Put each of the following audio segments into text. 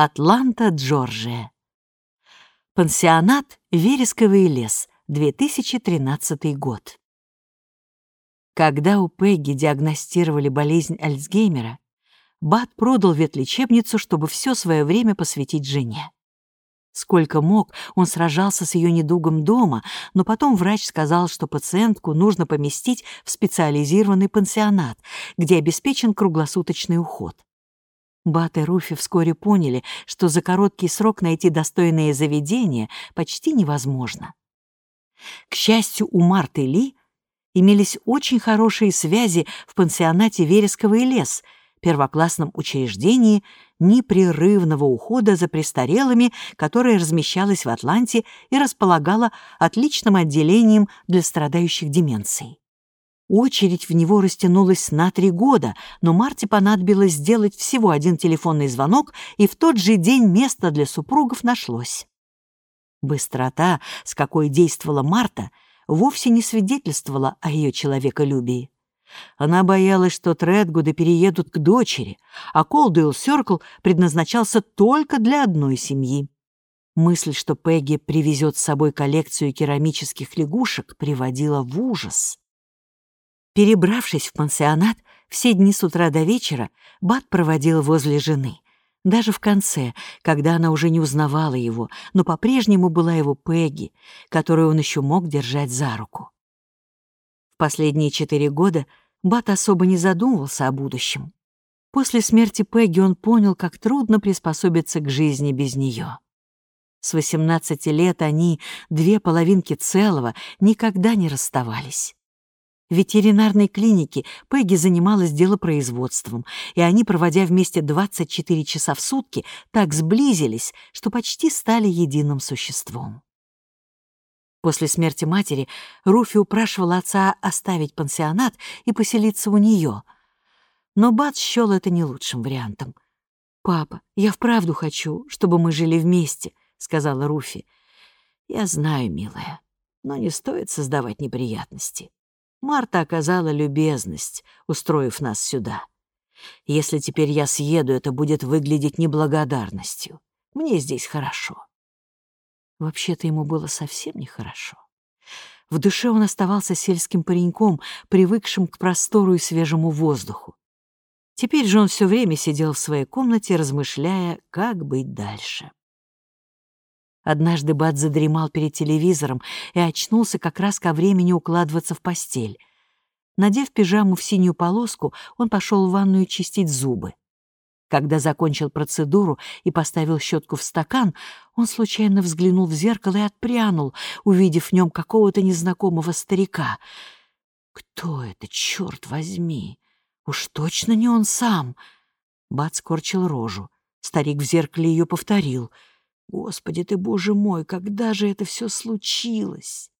Атланта, Джорджия. Пансионат «Вересковый лес», 2013 год. Когда у Пегги диагностировали болезнь Альцгеймера, Бат продал ветлечебницу, чтобы все свое время посвятить жене. Сколько мог, он сражался с ее недугом дома, но потом врач сказал, что пациентку нужно поместить в специализированный пансионат, где обеспечен круглосуточный уход. Бат и Руфи вскоре поняли, что за короткий срок найти достойное заведение почти невозможно. К счастью, у Марты Ли имелись очень хорошие связи в пансионате «Вересковый лес», первоклассном учреждении непрерывного ухода за престарелыми, которое размещалось в Атланте и располагало отличным отделением для страдающих деменцией. Очередь в него растянулась на три года, но Марте понадобилось сделать всего один телефонный звонок, и в тот же день место для супругов нашлось. Быстрота, с какой действовала Марта, вовсе не свидетельствовала о ее человеколюбии. Она боялась, что Тредгуды переедут к дочери, а Колдуэлл Сёркл предназначался только для одной семьи. Мысль, что Пегги привезет с собой коллекцию керамических лягушек, приводила в ужас. Перебравшись в пансионат, все дни с утра до вечера Бат проводил возле жены. Даже в конце, когда она уже не узнавала его, но по-прежнему была его Пегги, которую он еще мог держать за руку. В последние четыре года Бат особо не задумывался о будущем. После смерти Пегги он понял, как трудно приспособиться к жизни без нее. С 18 лет они, две половинки целого, никогда не расставались. Ветеринарной клинике Пегги занималась делопроизводством, и они, проводя вместе 24 часа в сутки, так сблизились, что почти стали единым существом. После смерти матери Руфи упрашивала отца оставить пансионат и поселиться у нее. Но Бат счел это не лучшим вариантом. «Папа, я вправду хочу, чтобы мы жили вместе», — сказала Руфи. «Я знаю, милая, но не стоит создавать неприятности. Марта оказала любезность, устроив нас сюда. Если теперь я съеду, это будет выглядеть неблагодарностью. Мне здесь хорошо. Вообще-то ему было совсем нехорошо. В душе он оставался сельским пареньком, привыкшим к простору и свежему воздуху. Теперь же он все время сидел в своей комнате, размышляя, как быть дальше. Однажды Бат задремал перед телевизором и очнулся как раз ко времени укладываться в постель. Надев пижаму в синюю полоску, он пошел в ванную чистить зубы. Когда закончил процедуру и поставил щетку в стакан, он случайно взглянул в зеркало и отпрянул, увидев в нем какого-то незнакомого старика. «Кто это, черт возьми? Уж точно не он сам!» Бат скорчил рожу. Старик в зеркале ее повторил — Господи ты, Боже мой, когда же это все случилось?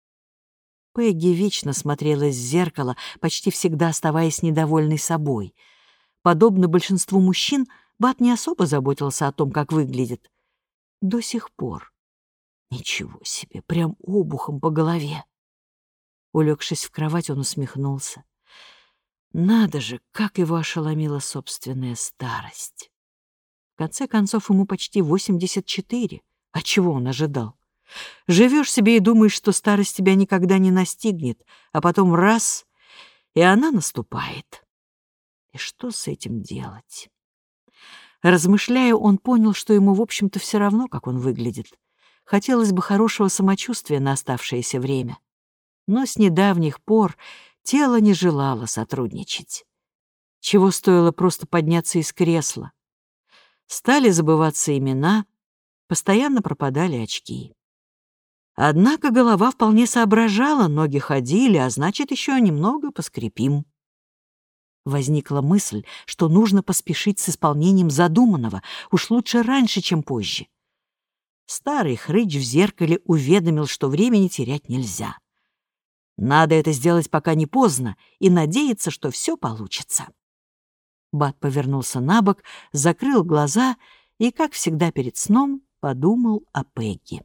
Пегги вечно смотрелась в зеркало, почти всегда оставаясь недовольной собой. Подобно большинству мужчин, Бат не особо заботился о том, как выглядит. До сих пор. Ничего себе, прям обухом по голове. Улегшись в кровать, он усмехнулся. Надо же, как его ошеломила собственная старость. Конце концов, ему почти 84. А чего он ожидал? Живешь себе и думаешь, что старость тебя никогда не настигнет, а потом раз — и она наступает. И что с этим делать? Размышляя, он понял, что ему, в общем-то, все равно, как он выглядит. Хотелось бы хорошего самочувствия на оставшееся время. Но с недавних пор тело не желало сотрудничать. Чего стоило просто подняться из кресла? Стали забываться имена, постоянно пропадали очки. Однако голова вполне соображала, ноги ходили, а значит, еще немного поскрипим. Возникла мысль, что нужно поспешить с исполнением задуманного, уж лучше раньше, чем позже. Старый хрыч в зеркале уведомил, что времени терять нельзя. Надо это сделать, пока не поздно, и надеяться, что все получится. Бат повернулся на бок, закрыл глаза и, как всегда перед сном, подумал о Пегги.